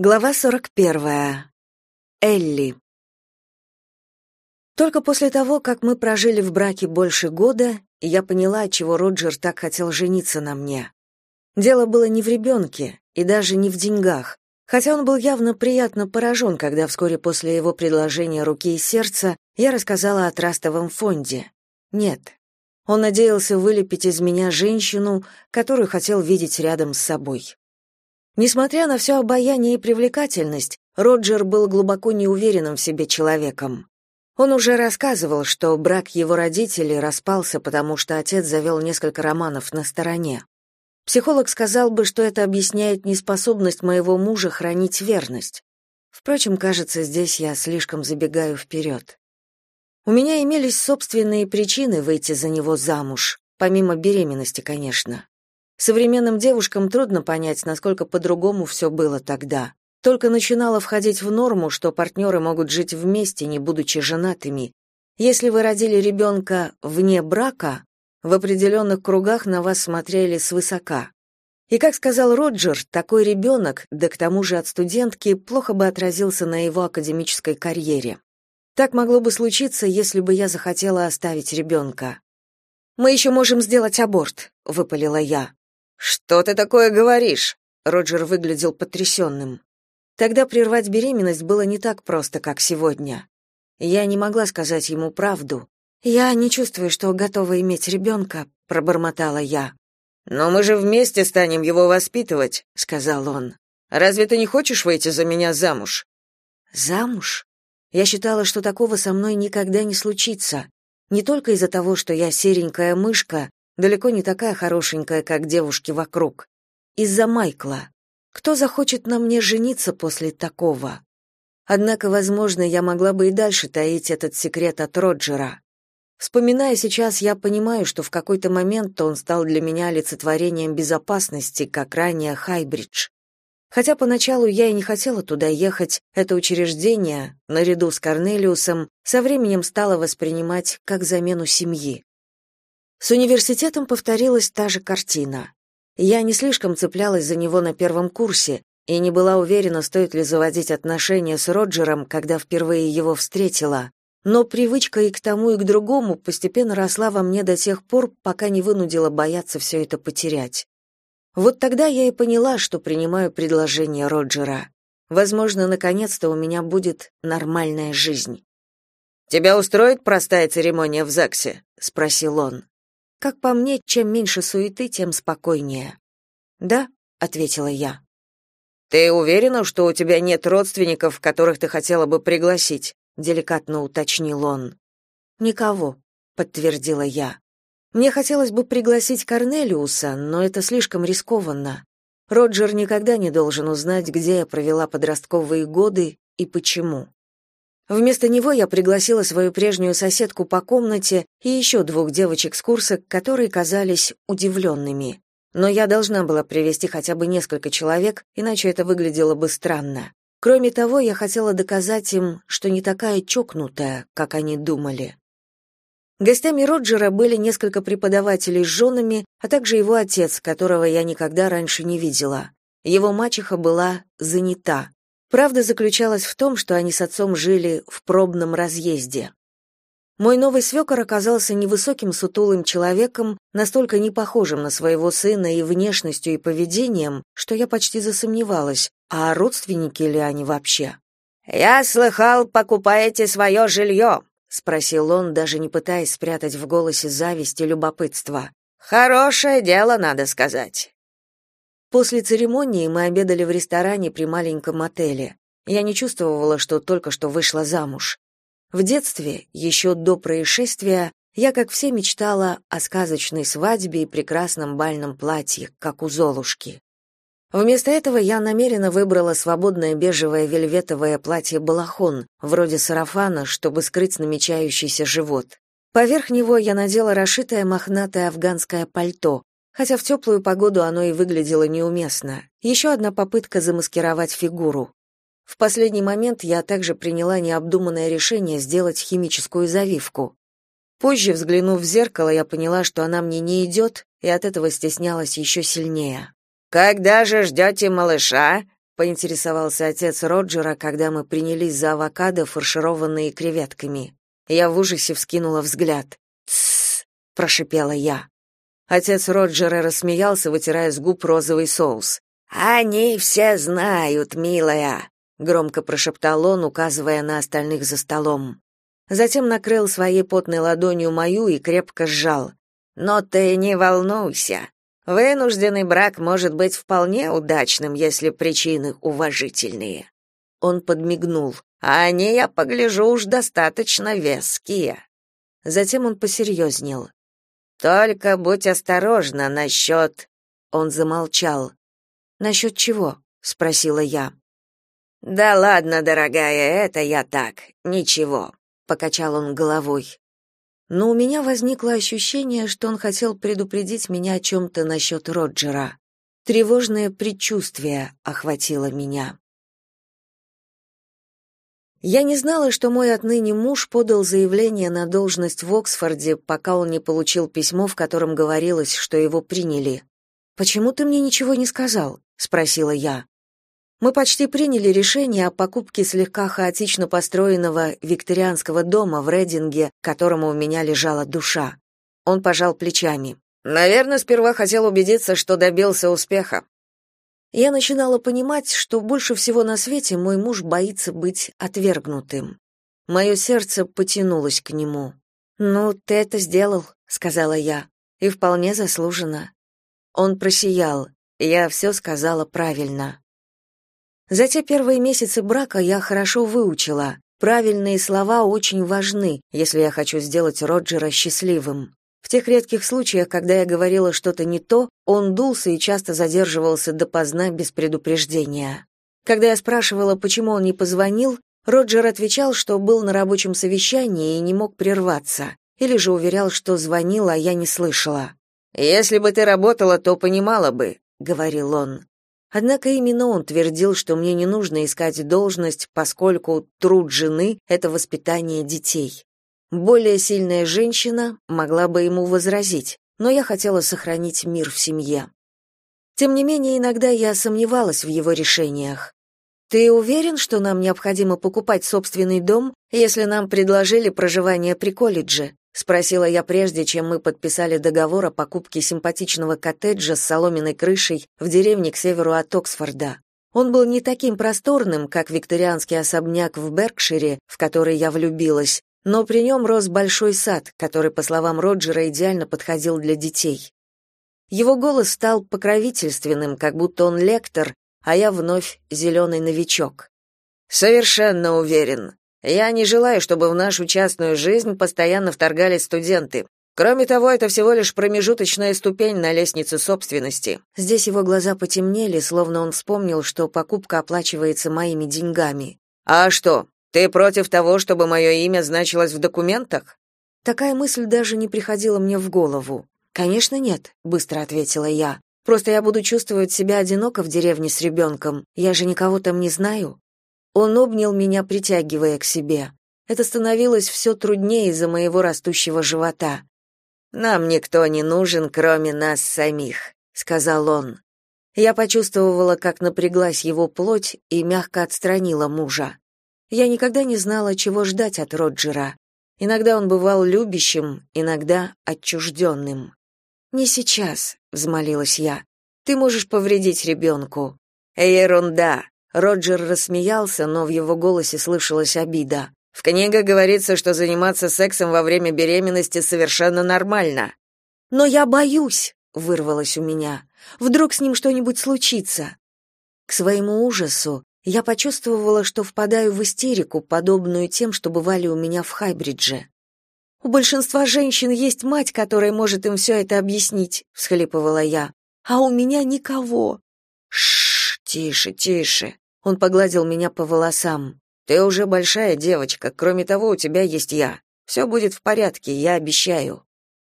Глава 41. Элли. Только после того, как мы прожили в браке больше года, я поняла, чего Роджер так хотел жениться на мне. Дело было не в ребенке и даже не в деньгах, хотя он был явно приятно поражен, когда вскоре после его предложения руки и сердца я рассказала о трастовом фонде. Нет. Он надеялся вылепить из меня женщину, которую хотел видеть рядом с собой. Несмотря на все обаяние и привлекательность, Роджер был глубоко неуверенным в себе человеком. Он уже рассказывал, что брак его родителей распался, потому что отец завел несколько романов на стороне. Психолог сказал бы, что это объясняет неспособность моего мужа хранить верность. Впрочем, кажется, здесь я слишком забегаю вперед. У меня имелись собственные причины выйти за него замуж, помимо беременности, конечно. Современным девушкам трудно понять, насколько по-другому все было тогда. Только начинало входить в норму, что партнеры могут жить вместе, не будучи женатыми. Если вы родили ребенка вне брака, в определенных кругах на вас смотрели свысока. И, как сказал Роджер, такой ребенок, да к тому же от студентки, плохо бы отразился на его академической карьере. Так могло бы случиться, если бы я захотела оставить ребенка. «Мы еще можем сделать аборт», — выпалила я. «Что ты такое говоришь?» Роджер выглядел потрясенным. Тогда прервать беременность было не так просто, как сегодня. Я не могла сказать ему правду. «Я не чувствую, что готова иметь ребенка», — пробормотала я. «Но мы же вместе станем его воспитывать», — сказал он. «Разве ты не хочешь выйти за меня замуж?» «Замуж?» Я считала, что такого со мной никогда не случится. Не только из-за того, что я серенькая мышка, далеко не такая хорошенькая, как девушки вокруг. Из-за Майкла. Кто захочет на мне жениться после такого? Однако, возможно, я могла бы и дальше таить этот секрет от Роджера. Вспоминая сейчас, я понимаю, что в какой-то момент он стал для меня олицетворением безопасности, как ранее Хайбридж. Хотя поначалу я и не хотела туда ехать, это учреждение, наряду с Корнелиусом, со временем стало воспринимать как замену семьи. С университетом повторилась та же картина. Я не слишком цеплялась за него на первом курсе и не была уверена, стоит ли заводить отношения с Роджером, когда впервые его встретила. Но привычка и к тому, и к другому постепенно росла во мне до тех пор, пока не вынудила бояться все это потерять. Вот тогда я и поняла, что принимаю предложение Роджера. Возможно, наконец-то у меня будет нормальная жизнь. «Тебя устроит простая церемония в ЗАГСе?» — спросил он. Как по мне, чем меньше суеты, тем спокойнее. Да, ответила я. Ты уверена, что у тебя нет родственников, которых ты хотела бы пригласить? деликатно уточнил он. Никого, подтвердила я. Мне хотелось бы пригласить Корнелиуса, но это слишком рискованно. Роджер никогда не должен узнать, где я провела подростковые годы и почему. Вместо него я пригласила свою прежнюю соседку по комнате и еще двух девочек с курса, которые казались удивленными. Но я должна была привести хотя бы несколько человек, иначе это выглядело бы странно. Кроме того, я хотела доказать им, что не такая чокнутая, как они думали. Гостями Роджера были несколько преподавателей с женами, а также его отец, которого я никогда раньше не видела. Его мачеха была занята. Правда заключалась в том, что они с отцом жили в пробном разъезде. Мой новый свекор оказался невысоким сутулым человеком, настолько не похожим на своего сына и внешностью, и поведением, что я почти засомневалась, а родственники ли они вообще. «Я слыхал, покупаете свое жилье», — спросил он, даже не пытаясь спрятать в голосе зависть и любопытство. «Хорошее дело, надо сказать. После церемонии мы обедали в ресторане при маленьком отеле. Я не чувствовала, что только что вышла замуж. В детстве, еще до происшествия, я, как все, мечтала о сказочной свадьбе и прекрасном бальном платье, как у Золушки. Вместо этого я намеренно выбрала свободное бежевое вельветовое платье-балахон, вроде сарафана, чтобы скрыть намечающийся живот. Поверх него я надела расшитое мохнатое афганское пальто, хотя в теплую погоду оно и выглядело неуместно. Еще одна попытка замаскировать фигуру. В последний момент я также приняла необдуманное решение сделать химическую завивку. Позже, взглянув в зеркало, я поняла, что она мне не идет, и от этого стеснялась еще сильнее. «Когда же ждете малыша?» поинтересовался отец Роджера, когда мы принялись за авокадо, фаршированные креветками. Я в ужасе вскинула взгляд. «Тссс!» — прошипела я. Отец Роджера рассмеялся, вытирая с губ розовый соус. «Они все знают, милая!» — громко прошептал он, указывая на остальных за столом. Затем накрыл своей потной ладонью мою и крепко сжал. «Но ты не волнуйся. Вынужденный брак может быть вполне удачным, если причины уважительные». Он подмигнул. «А они, я погляжу, уж достаточно веские». Затем он посерьезнел. «Только будь осторожна насчет...» Он замолчал. «Насчет чего?» — спросила я. «Да ладно, дорогая, это я так, ничего», — покачал он головой. Но у меня возникло ощущение, что он хотел предупредить меня о чем-то насчет Роджера. Тревожное предчувствие охватило меня. Я не знала, что мой отныне муж подал заявление на должность в Оксфорде, пока он не получил письмо, в котором говорилось, что его приняли. «Почему ты мне ничего не сказал?» — спросила я. Мы почти приняли решение о покупке слегка хаотично построенного викторианского дома в Рединге, которому у меня лежала душа. Он пожал плечами. «Наверное, сперва хотел убедиться, что добился успеха. Я начинала понимать, что больше всего на свете мой муж боится быть отвергнутым. Мое сердце потянулось к нему. «Ну, ты это сделал», — сказала я, — «и вполне заслуженно». Он просиял. Я все сказала правильно. За те первые месяцы брака я хорошо выучила. Правильные слова очень важны, если я хочу сделать Роджера счастливым. В тех редких случаях, когда я говорила что-то не то, он дулся и часто задерживался допоздна без предупреждения. Когда я спрашивала, почему он не позвонил, Роджер отвечал, что был на рабочем совещании и не мог прерваться, или же уверял, что звонил, а я не слышала. «Если бы ты работала, то понимала бы», — говорил он. Однако именно он твердил, что мне не нужно искать должность, поскольку труд жены — это воспитание детей. Более сильная женщина могла бы ему возразить, но я хотела сохранить мир в семье. Тем не менее, иногда я сомневалась в его решениях. Ты уверен, что нам необходимо покупать собственный дом, если нам предложили проживание при колледже? спросила я прежде, чем мы подписали договор о покупке симпатичного коттеджа с соломенной крышей в деревне к северу от Оксфорда. Он был не таким просторным, как викторианский особняк в Беркшире, в который я влюбилась, но при нем рос большой сад, который, по словам Роджера, идеально подходил для детей. Его голос стал покровительственным, как будто он лектор, а я вновь зеленый новичок. «Совершенно уверен. Я не желаю, чтобы в нашу частную жизнь постоянно вторгались студенты. Кроме того, это всего лишь промежуточная ступень на лестнице собственности». Здесь его глаза потемнели, словно он вспомнил, что покупка оплачивается моими деньгами. «А что, ты против того, чтобы мое имя значилось в документах? Такая мысль даже не приходила мне в голову. Конечно, нет, быстро ответила я. Просто я буду чувствовать себя одиноко в деревне с ребенком. Я же никого там не знаю. Он обнял меня, притягивая к себе. Это становилось все труднее из-за моего растущего живота. Нам никто не нужен, кроме нас самих, сказал он. Я почувствовала, как напряглась его плоть и мягко отстранила мужа. Я никогда не знала, чего ждать от Роджера. Иногда он бывал любящим, иногда отчужденным. «Не сейчас», — взмолилась я. «Ты можешь повредить ребенку». «Ерунда!» Роджер рассмеялся, но в его голосе слышалась обида. «В книгах говорится, что заниматься сексом во время беременности совершенно нормально». «Но я боюсь», — вырвалось у меня. «Вдруг с ним что-нибудь случится?» К своему ужасу я почувствовала, что впадаю в истерику, подобную тем, что бывали у меня в Хайбридже. У большинства женщин есть мать, которая может им все это объяснить, всхлипывала я. А у меня никого. Шш, тише, тише. Он погладил меня по волосам. Ты уже большая девочка, кроме того, у тебя есть я. Все будет в порядке, я обещаю.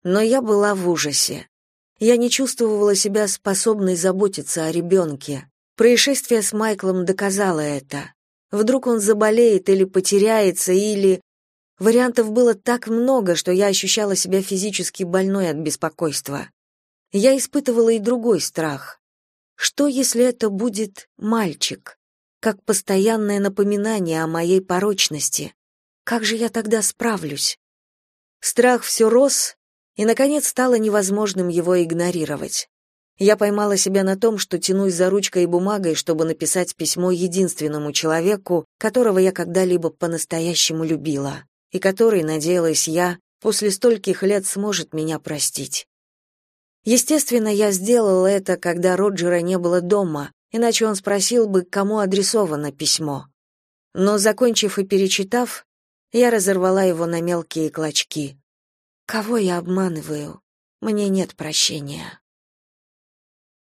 Но я была в ужасе. Я не чувствовала себя способной заботиться о ребенке. Происшествие с Майклом доказало это. Вдруг он заболеет или потеряется, или... Вариантов было так много, что я ощущала себя физически больной от беспокойства. Я испытывала и другой страх. Что, если это будет мальчик? Как постоянное напоминание о моей порочности. Как же я тогда справлюсь? Страх все рос, и, наконец, стало невозможным его игнорировать. Я поймала себя на том, что тянусь за ручкой и бумагой, чтобы написать письмо единственному человеку, которого я когда-либо по-настоящему любила, и который, надеялась я, после стольких лет сможет меня простить. Естественно, я сделала это, когда Роджера не было дома, иначе он спросил бы, кому адресовано письмо. Но, закончив и перечитав, я разорвала его на мелкие клочки. Кого я обманываю? Мне нет прощения.